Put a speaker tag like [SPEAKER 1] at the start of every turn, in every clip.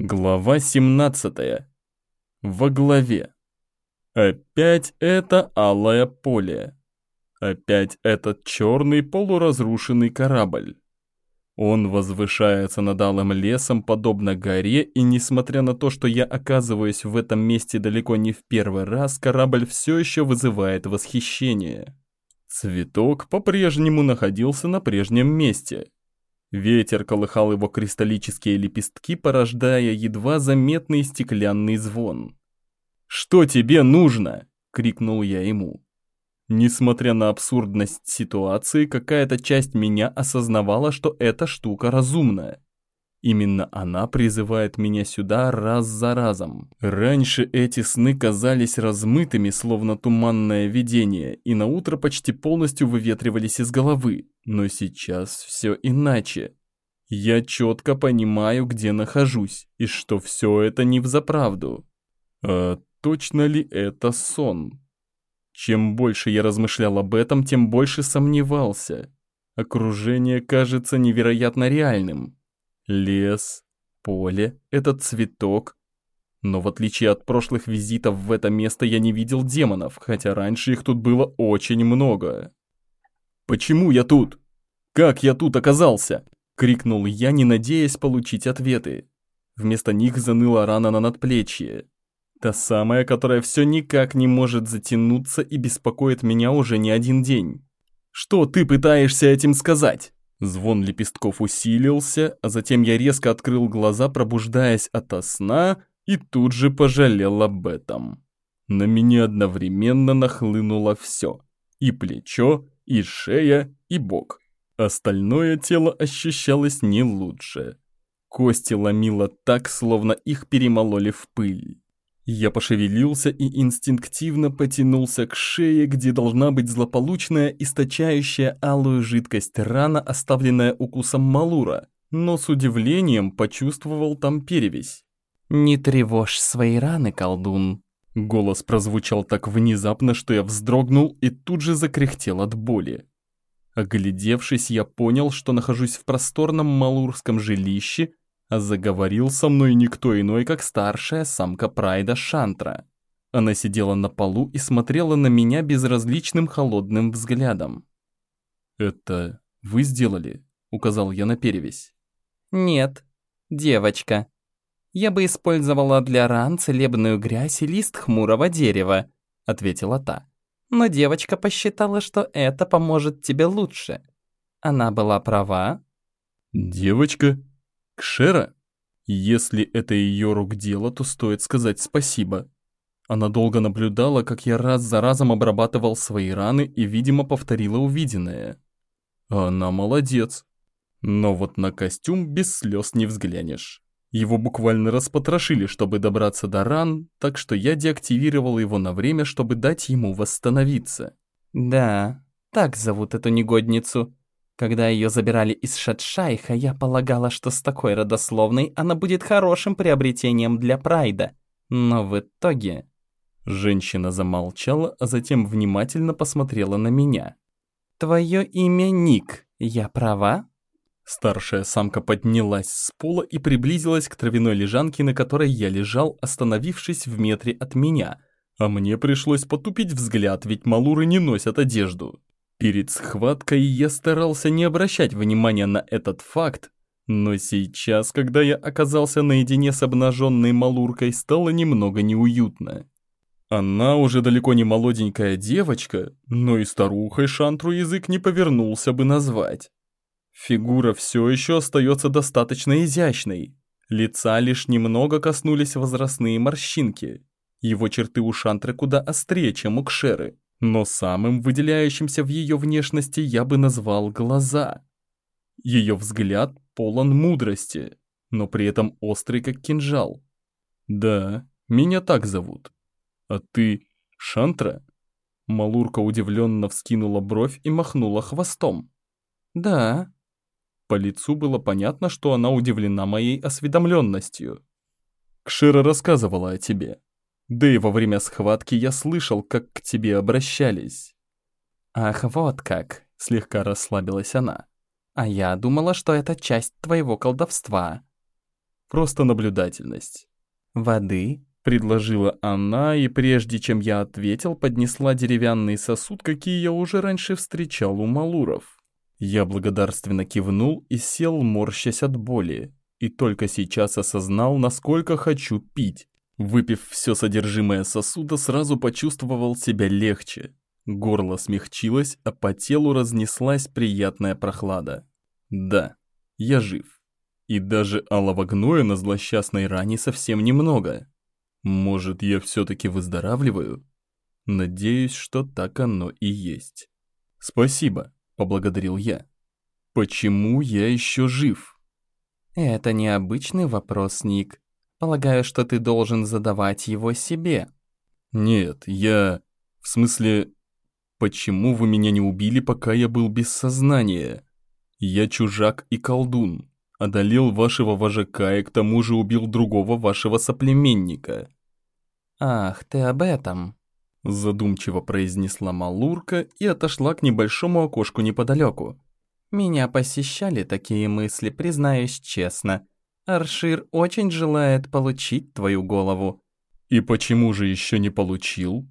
[SPEAKER 1] Глава 17. Во главе. Опять это алое поле. Опять этот черный полуразрушенный корабль. Он возвышается над алым лесом, подобно горе, и несмотря на то, что я оказываюсь в этом месте далеко не в первый раз, корабль все еще вызывает восхищение. Цветок по-прежнему находился на прежнем месте, Ветер колыхал его кристаллические лепестки, порождая едва заметный стеклянный звон. «Что тебе нужно?» — крикнул я ему. Несмотря на абсурдность ситуации, какая-то часть меня осознавала, что эта штука разумная. Именно она призывает меня сюда раз за разом. Раньше эти сны казались размытыми, словно туманное видение, и на утро почти полностью выветривались из головы. Но сейчас все иначе. Я четко понимаю, где нахожусь, и что все это не взаправду. А точно ли это сон? Чем больше я размышлял об этом, тем больше сомневался. Окружение кажется невероятно реальным. Лес, поле, этот цветок. Но в отличие от прошлых визитов в это место я не видел демонов, хотя раньше их тут было очень много. «Почему я тут? Как я тут оказался?» — крикнул я, не надеясь получить ответы. Вместо них заныла рана на надплечье. Та самая, которая все никак не может затянуться и беспокоит меня уже не один день. «Что ты пытаешься этим сказать?» Звон лепестков усилился, а затем я резко открыл глаза, пробуждаясь ото сна, и тут же пожалел об этом. На меня одновременно нахлынуло все. И плечо, и шея, и бок. Остальное тело ощущалось не лучше. Кости ломило так, словно их перемололи в пыль. Я пошевелился и инстинктивно потянулся к шее, где должна быть злополучная, источающая алую жидкость рана, оставленная укусом Малура, но с удивлением почувствовал там перевесь.
[SPEAKER 2] «Не тревожь свои раны, колдун».
[SPEAKER 1] Голос прозвучал так внезапно, что я вздрогнул и тут же закряхтел от боли. Оглядевшись, я понял, что нахожусь в просторном малурском жилище, заговорил со мной никто иной, как старшая самка Прайда Шантра. Она сидела на полу и смотрела на меня безразличным холодным взглядом. «Это вы сделали?» — указал я на перевязь.
[SPEAKER 2] «Нет, девочка. Я бы использовала для ран целебную грязь и лист хмурого дерева», — ответила та. «Но девочка посчитала, что это поможет тебе лучше. Она была права?»
[SPEAKER 1] «Девочка?» Кшера? Если это ее рук дело, то стоит сказать спасибо. Она долго наблюдала, как я раз за разом обрабатывал свои раны и, видимо, повторила увиденное. Она молодец. Но вот на костюм без слез не взглянешь. Его буквально распотрошили, чтобы добраться до ран, так что я деактивировал его на время, чтобы дать ему восстановиться.
[SPEAKER 2] «Да, так зовут эту негодницу», когда ее забирали из Шатшайха, я полагала, что с такой родословной она будет хорошим приобретением для Прайда. Но в итоге...
[SPEAKER 1] Женщина замолчала, а затем внимательно посмотрела на меня.
[SPEAKER 2] «Твое имя Ник, я права?»
[SPEAKER 1] Старшая самка поднялась с пола и приблизилась к травяной лежанке, на которой я лежал, остановившись в метре от меня. А мне пришлось потупить взгляд, ведь малуры не носят одежду. Перед схваткой я старался не обращать внимания на этот факт, но сейчас, когда я оказался наедине с обнаженной малуркой, стало немного неуютно. Она уже далеко не молоденькая девочка, но и старухой Шантру язык не повернулся бы назвать. Фигура все еще остается достаточно изящной. Лица лишь немного коснулись возрастные морщинки. Его черты у Шантры куда острее, чем у Кшеры. Но самым выделяющимся в ее внешности я бы назвал глаза. Ее взгляд полон мудрости, но при этом острый как кинжал. Да, меня так зовут. А ты Шантра? Малурка удивленно вскинула бровь и махнула хвостом.
[SPEAKER 2] Да.
[SPEAKER 1] По лицу было понятно, что она удивлена моей осведомленностью. Кшира рассказывала о тебе. Да и во время схватки я слышал, как к тебе обращались».
[SPEAKER 2] «Ах, вот как!» — слегка расслабилась она. «А я думала, что это часть твоего колдовства».
[SPEAKER 1] Просто наблюдательность.
[SPEAKER 2] «Воды?»
[SPEAKER 1] – предложила она, и прежде чем я ответил, поднесла деревянный сосуд, какие я уже раньше встречал у малуров. Я благодарственно кивнул и сел, морщась от боли. И только сейчас осознал, насколько хочу пить. Выпив все содержимое сосуда, сразу почувствовал себя легче. Горло смягчилось, а по телу разнеслась приятная прохлада. Да, я жив. И даже алого гноя на злосчастной ране совсем немного. Может, я все-таки выздоравливаю? Надеюсь, что так оно и есть. Спасибо, поблагодарил я. Почему я еще жив?
[SPEAKER 2] Это необычный вопрос, Ник. Полагаю, что ты должен задавать его себе.
[SPEAKER 1] Нет, я... В смысле, почему вы меня не убили, пока я был без сознания? Я чужак и колдун. Одолел вашего вожака и к тому же убил другого вашего соплеменника.
[SPEAKER 2] Ах, ты об этом.
[SPEAKER 1] Задумчиво произнесла Малурка и отошла к небольшому окошку неподалеку.
[SPEAKER 2] Меня посещали такие мысли, признаюсь честно. Аршир очень желает получить твою голову».
[SPEAKER 1] «И почему же еще не получил?»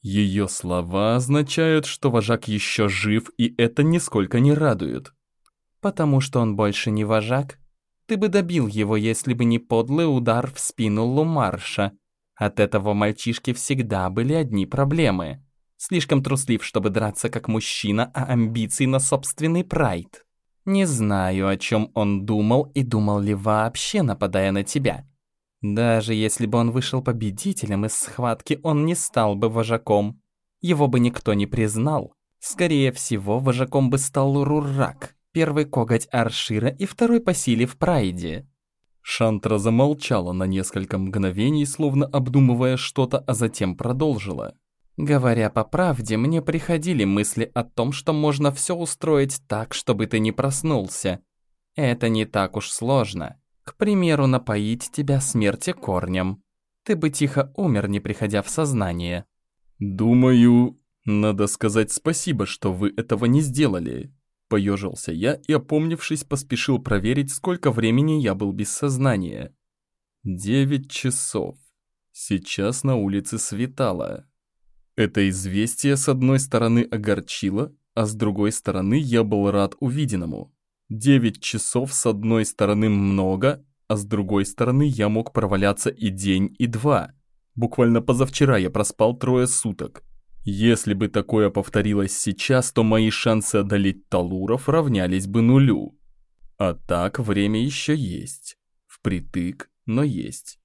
[SPEAKER 1] Ее слова означают, что вожак еще жив, и это нисколько не радует.
[SPEAKER 2] «Потому что он больше не вожак. Ты бы добил его, если бы не подлый удар в спину Лумарша. От этого мальчишки всегда были одни проблемы. Слишком труслив, чтобы драться как мужчина, а амбиций на собственный прайд». Не знаю, о чем он думал и думал ли вообще, нападая на тебя. Даже если бы он вышел победителем из схватки, он не стал бы вожаком. Его бы никто не признал. Скорее всего, вожаком бы стал Рурак, первый коготь Аршира и второй по силе в Прайде.
[SPEAKER 1] Шантра замолчала на несколько мгновений, словно обдумывая что-то, а затем продолжила.
[SPEAKER 2] Говоря по правде, мне приходили мысли о том, что можно все устроить так, чтобы ты не проснулся. Это не так уж сложно. К примеру, напоить тебя смерти корнем. Ты бы тихо умер, не приходя в сознание.
[SPEAKER 1] Думаю, надо сказать спасибо, что вы этого не сделали. Поежился я и, опомнившись, поспешил проверить, сколько времени я был без сознания. Девять часов. Сейчас на улице светало. Это известие с одной стороны огорчило, а с другой стороны я был рад увиденному. Девять часов с одной стороны много, а с другой стороны я мог проваляться и день, и два. Буквально позавчера я проспал трое суток. Если бы такое повторилось сейчас, то мои шансы одолеть Талуров равнялись бы нулю. А так время еще есть. Впритык, но есть.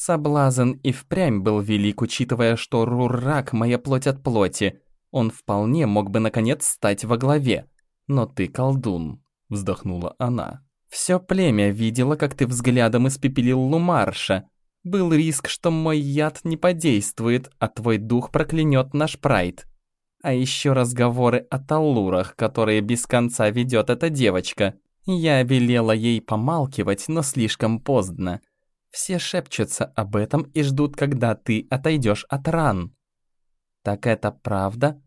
[SPEAKER 2] Соблазн и впрямь был велик, учитывая, что Рурак – моя плоть от плоти. Он вполне мог бы, наконец, стать во главе. Но ты колдун, вздохнула она. Все племя видело, как ты взглядом испепелил Лумарша. Был риск, что мой яд не подействует, а твой дух проклянет наш прайд. А еще разговоры о талурах, которые без конца ведет эта девочка. Я велела ей помалкивать, но слишком поздно. Все шепчутся об этом и ждут, когда ты отойдешь от ран. Так это правда?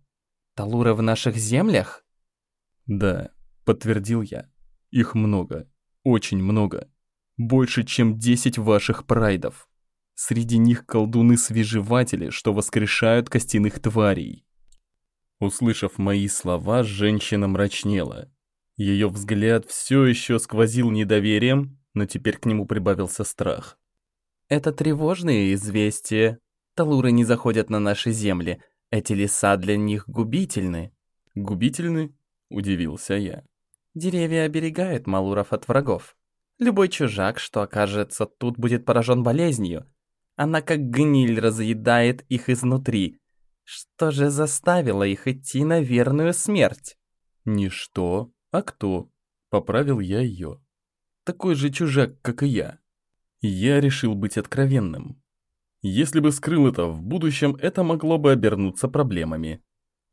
[SPEAKER 2] Талуры в наших землях?
[SPEAKER 1] Да, подтвердил я. Их много. Очень много. Больше, чем десять ваших прайдов. Среди них колдуны-свежеватели, что воскрешают костяных тварей. Услышав мои слова, женщина мрачнела. Ее взгляд все еще сквозил недоверием, но теперь к нему прибавился страх.
[SPEAKER 2] «Это тревожные известия. Талуры не заходят на наши земли. Эти леса для них губительны».
[SPEAKER 1] «Губительны?» – удивился я.
[SPEAKER 2] «Деревья оберегают малуров от врагов. Любой чужак, что окажется тут, будет поражен болезнью. Она как гниль разъедает их изнутри. Что же заставило их идти на верную смерть?»
[SPEAKER 1] «Не что, а кто?» – поправил я ее такой же чужак, как и я. Я решил быть откровенным. Если бы скрыл это в будущем, это могло бы обернуться проблемами.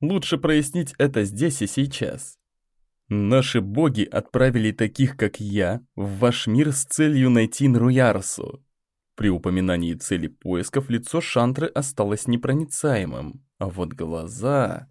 [SPEAKER 1] Лучше прояснить это здесь и сейчас. Наши боги отправили таких, как я, в ваш мир с целью найти Нруярсу. При упоминании цели поисков лицо Шантры осталось непроницаемым, а вот глаза...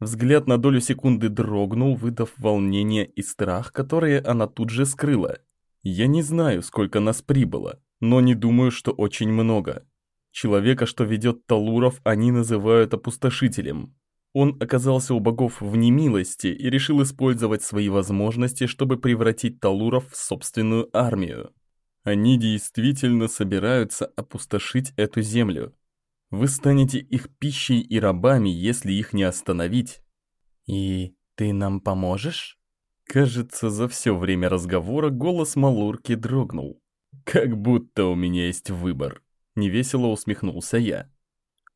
[SPEAKER 1] Взгляд на долю секунды дрогнул, выдав волнение и страх, которые она тут же скрыла. Я не знаю, сколько нас прибыло, но не думаю, что очень много. Человека, что ведет Талуров, они называют опустошителем. Он оказался у богов в немилости и решил использовать свои возможности, чтобы превратить Талуров в собственную армию. Они действительно собираются опустошить эту землю. Вы станете их пищей и рабами, если их не остановить.
[SPEAKER 2] И ты нам поможешь?
[SPEAKER 1] Кажется, за все время разговора голос Малурки дрогнул. Как будто у меня есть выбор. Невесело усмехнулся я.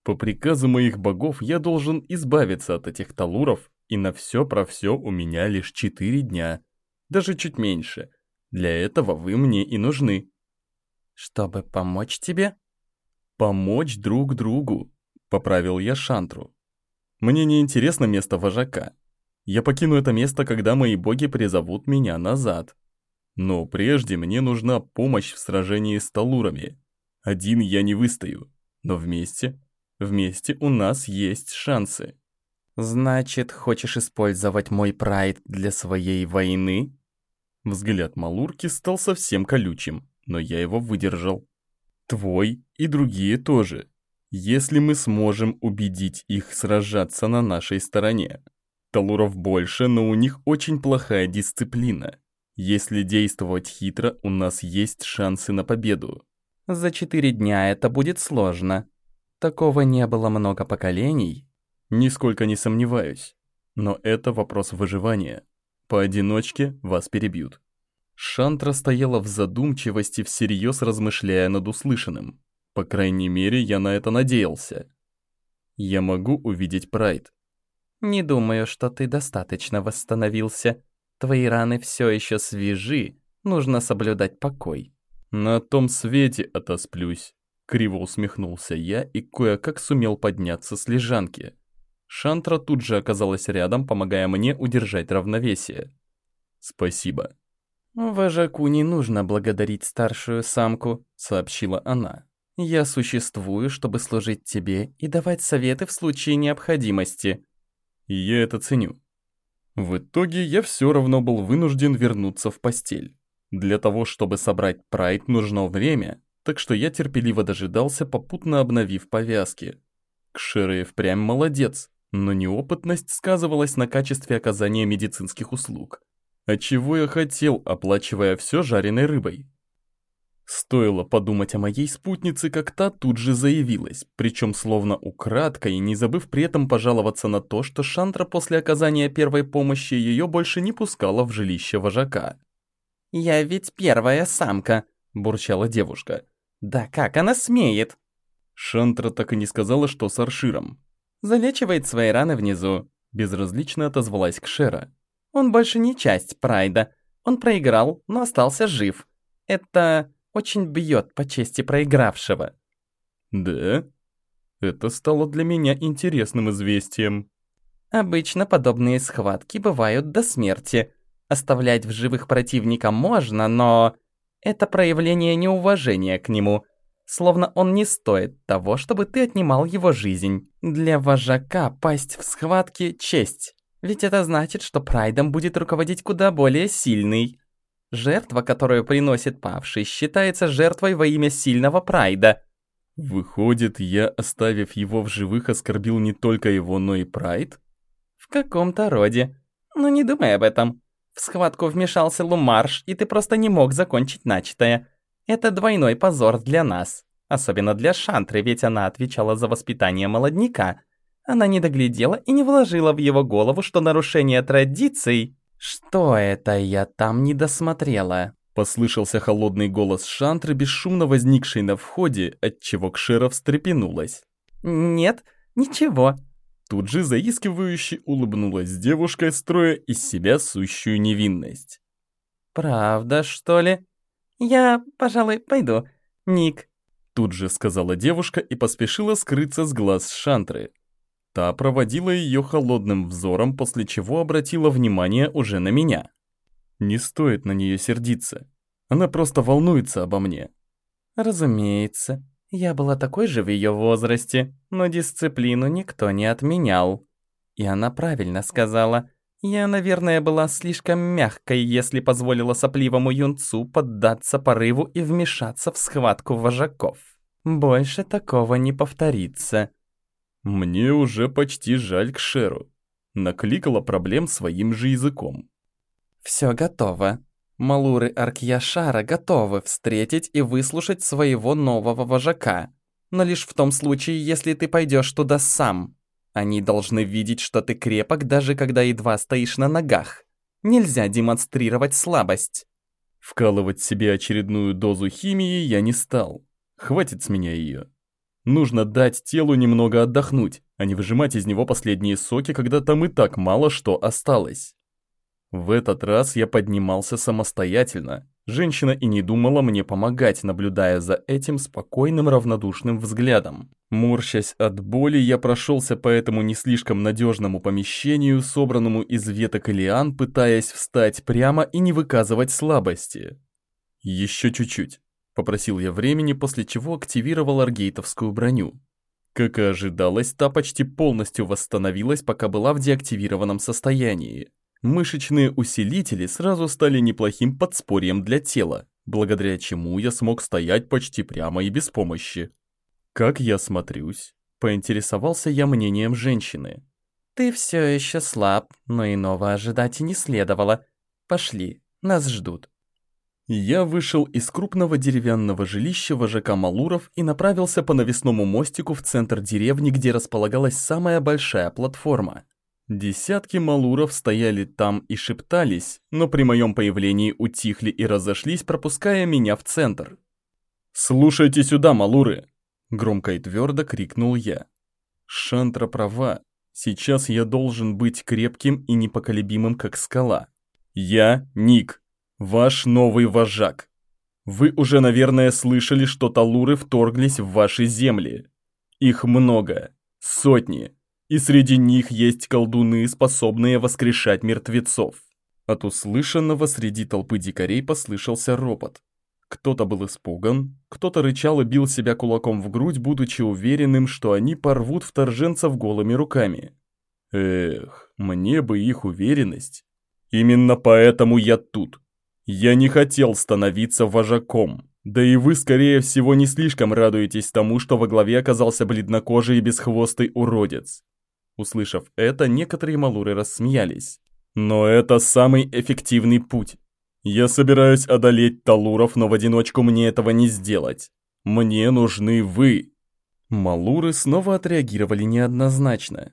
[SPEAKER 1] По приказу моих богов я должен избавиться от этих талуров, и на все про все у меня лишь четыре дня. Даже чуть меньше. Для этого вы мне и нужны.
[SPEAKER 2] Чтобы помочь тебе?
[SPEAKER 1] Помочь друг другу, поправил я Шантру. Мне не интересно место вожака. Я покину это место, когда мои боги призовут меня назад. Но прежде мне нужна помощь в сражении с талурами. Один я не выстою, но вместе, вместе у нас есть шансы.
[SPEAKER 2] Значит, хочешь использовать мой прайд для своей войны?
[SPEAKER 1] Взгляд Малурки стал совсем колючим, но я его выдержал. Твой и другие тоже, если мы сможем убедить их сражаться на нашей стороне. Талуров больше, но у них очень плохая дисциплина. Если действовать хитро, у нас есть шансы на победу.
[SPEAKER 2] За четыре дня это будет сложно. Такого не было много поколений.
[SPEAKER 1] Нисколько не сомневаюсь. Но это вопрос выживания. Поодиночке вас перебьют. Шантра стояла в задумчивости, всерьез размышляя над услышанным. По крайней мере, я на это надеялся. Я могу увидеть Прайд.
[SPEAKER 2] Не думаю, что ты достаточно восстановился. Твои раны все еще свежи, нужно соблюдать покой.
[SPEAKER 1] «На том свете отосплюсь», — криво усмехнулся я и кое-как сумел подняться с лежанки. Шантра тут же оказалась рядом, помогая мне удержать равновесие. «Спасибо».
[SPEAKER 2] «Вожаку не нужно благодарить старшую самку», — сообщила она. «Я существую, чтобы служить тебе и давать советы в случае необходимости».
[SPEAKER 1] И я это ценю. В итоге я все равно был вынужден вернуться в постель. Для того, чтобы собрать прайд, нужно время, так что я терпеливо дожидался, попутно обновив повязки. Кшира и впрямь молодец, но неопытность сказывалась на качестве оказания медицинских услуг. А чего я хотел, оплачивая все жареной рыбой? Стоило подумать о моей спутнице, как та тут же заявилась, причем словно украдкой, не забыв при этом пожаловаться на то, что Шантра после оказания первой помощи ее больше не пускала в жилище вожака.
[SPEAKER 2] «Я ведь первая самка», – бурчала девушка. «Да как она смеет?»
[SPEAKER 1] Шантра так и не сказала, что с Арширом.
[SPEAKER 2] «Залечивает свои раны внизу», – безразлично отозвалась Кшера. «Он больше не часть Прайда. Он проиграл, но остался жив. Это очень бьет по чести проигравшего».
[SPEAKER 1] «Да?» Это стало для меня интересным известием.
[SPEAKER 2] Обычно подобные схватки бывают до смерти, Оставлять в живых противника можно, но... Это проявление неуважения к нему. Словно он не стоит того, чтобы ты отнимал его жизнь. Для вожака пасть в схватке – честь. Ведь это значит, что прайдом будет руководить куда более сильный. Жертва, которую приносит павший, считается жертвой во имя сильного прайда.
[SPEAKER 1] Выходит, я, оставив его в живых, оскорбил не только его, но и прайд?
[SPEAKER 2] В каком-то роде. Но не думай об этом. В схватку вмешался Лумарш, и ты просто не мог закончить начатое. Это двойной позор для нас. Особенно для Шантры, ведь она отвечала за воспитание молодняка. Она не доглядела и не вложила в его голову, что нарушение традиций... «Что это я там не досмотрела?»
[SPEAKER 1] Послышался холодный голос Шантры, бесшумно возникший на входе, отчего Кшера встрепенулась.
[SPEAKER 2] «Нет, ничего»,
[SPEAKER 1] Тут же заискивающе улыбнулась девушка, строя из себя сущую невинность.
[SPEAKER 2] «Правда, что ли? Я, пожалуй, пойду. Ник».
[SPEAKER 1] Тут же сказала девушка и поспешила скрыться с глаз Шантры. Та проводила ее холодным взором, после чего обратила внимание уже на меня. Не стоит на нее сердиться. Она просто волнуется обо мне.
[SPEAKER 2] «Разумеется», я была такой же в ее возрасте, но дисциплину никто не отменял. И она правильно сказала. Я, наверное, была слишком мягкой, если позволила сопливому юнцу поддаться порыву и вмешаться в схватку вожаков. Больше такого не повторится.
[SPEAKER 1] Мне уже почти жаль к Шеру. Накликала проблем своим же языком.
[SPEAKER 2] Все готово. Малуры Аркьяшара готовы встретить и выслушать своего нового вожака. Но лишь в том случае, если ты пойдешь туда сам. Они должны видеть, что ты крепок, даже когда едва стоишь на ногах. Нельзя демонстрировать слабость.
[SPEAKER 1] Вкалывать себе очередную дозу химии я не стал. Хватит с меня ее. Нужно дать телу немного отдохнуть, а не выжимать из него последние соки, когда там и так мало что осталось. В этот раз я поднимался самостоятельно. Женщина и не думала мне помогать, наблюдая за этим спокойным равнодушным взглядом. Морщась от боли, я прошелся по этому не слишком надежному помещению, собранному из веток и лиан, пытаясь встать прямо и не выказывать слабости. «Еще чуть-чуть», — попросил я времени, после чего активировал аргейтовскую броню. Как и ожидалось, та почти полностью восстановилась, пока была в деактивированном состоянии. Мышечные усилители сразу стали неплохим подспорьем для тела, благодаря чему я смог стоять почти прямо и без помощи. «Как я смотрюсь?» – поинтересовался я мнением женщины.
[SPEAKER 2] «Ты все еще слаб, но иного ожидать и не следовало. Пошли, нас ждут».
[SPEAKER 1] Я вышел из крупного деревянного жилища вожака Малуров и направился по навесному мостику в центр деревни, где располагалась самая большая платформа. Десятки малуров стояли там и шептались, но при моем появлении утихли и разошлись, пропуская меня в центр. «Слушайте сюда, малуры!» – громко и твердо крикнул я. «Шантра права. Сейчас я должен быть крепким и непоколебимым, как скала. Я Ник, ваш новый вожак. Вы уже, наверное, слышали, что талуры вторглись в ваши земли. Их много, сотни, и среди них есть колдуны, способные воскрешать мертвецов. От услышанного среди толпы дикарей послышался ропот. Кто-то был испуган, кто-то рычал и бил себя кулаком в грудь, будучи уверенным, что они порвут вторженцев голыми руками. Эх, мне бы их уверенность. Именно поэтому я тут. Я не хотел становиться вожаком. Да и вы, скорее всего, не слишком радуетесь тому, что во главе оказался бледнокожий и бесхвостый уродец. Услышав это, некоторые малуры рассмеялись. Но это самый эффективный путь. Я собираюсь одолеть талуров, но в одиночку мне этого не сделать. Мне нужны вы. Малуры снова отреагировали неоднозначно.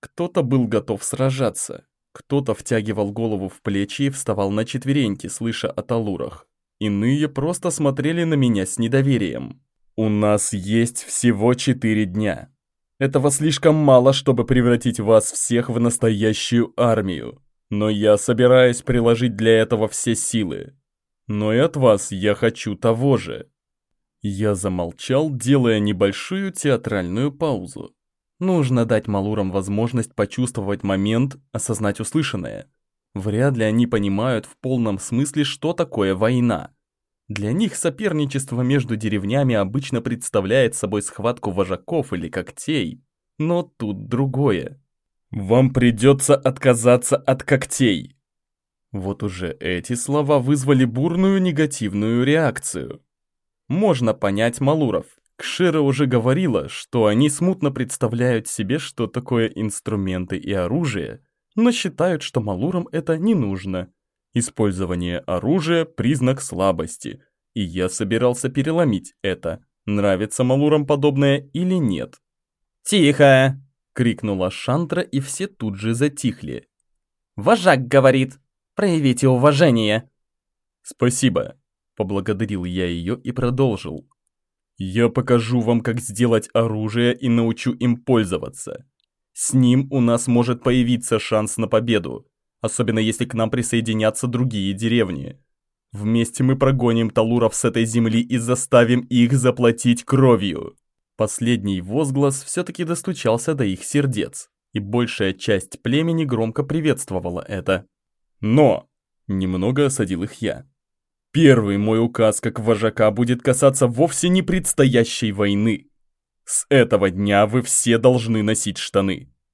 [SPEAKER 1] Кто-то был готов сражаться, кто-то втягивал голову в плечи и вставал на четвереньки, слыша о талурах. Иные просто смотрели на меня с недоверием. «У нас есть всего четыре дня. Этого слишком мало, чтобы превратить вас всех в настоящую армию. Но я собираюсь приложить для этого все силы. Но и от вас я хочу того же». Я замолчал, делая небольшую театральную паузу. Нужно дать малурам возможность почувствовать момент, осознать услышанное. Вряд ли они понимают в полном смысле, что такое война. Для них соперничество между деревнями обычно представляет собой схватку вожаков или когтей. Но тут другое. Вам придется отказаться от когтей. Вот уже эти слова вызвали бурную негативную реакцию. Можно понять Малуров. Кшира уже говорила, что они смутно представляют себе, что такое инструменты и оружие, но считают, что Малурам это не нужно. Использование оружия – признак слабости, и я собирался переломить это, нравится Малурам подобное или нет.
[SPEAKER 2] «Тихо!» – крикнула Шантра, и все тут же затихли. «Вожак говорит, проявите уважение!»
[SPEAKER 1] «Спасибо!» – поблагодарил я ее и продолжил. «Я покажу вам, как сделать оружие и научу им пользоваться. С ним у нас может появиться шанс на победу особенно если к нам присоединятся другие деревни. Вместе мы прогоним талуров с этой земли и заставим их заплатить кровью. Последний возглас все-таки достучался до их сердец, и большая часть племени громко приветствовала это. Но! Немного осадил их я. Первый мой указ как вожака будет касаться вовсе не предстоящей войны. С этого дня вы все должны носить штаны.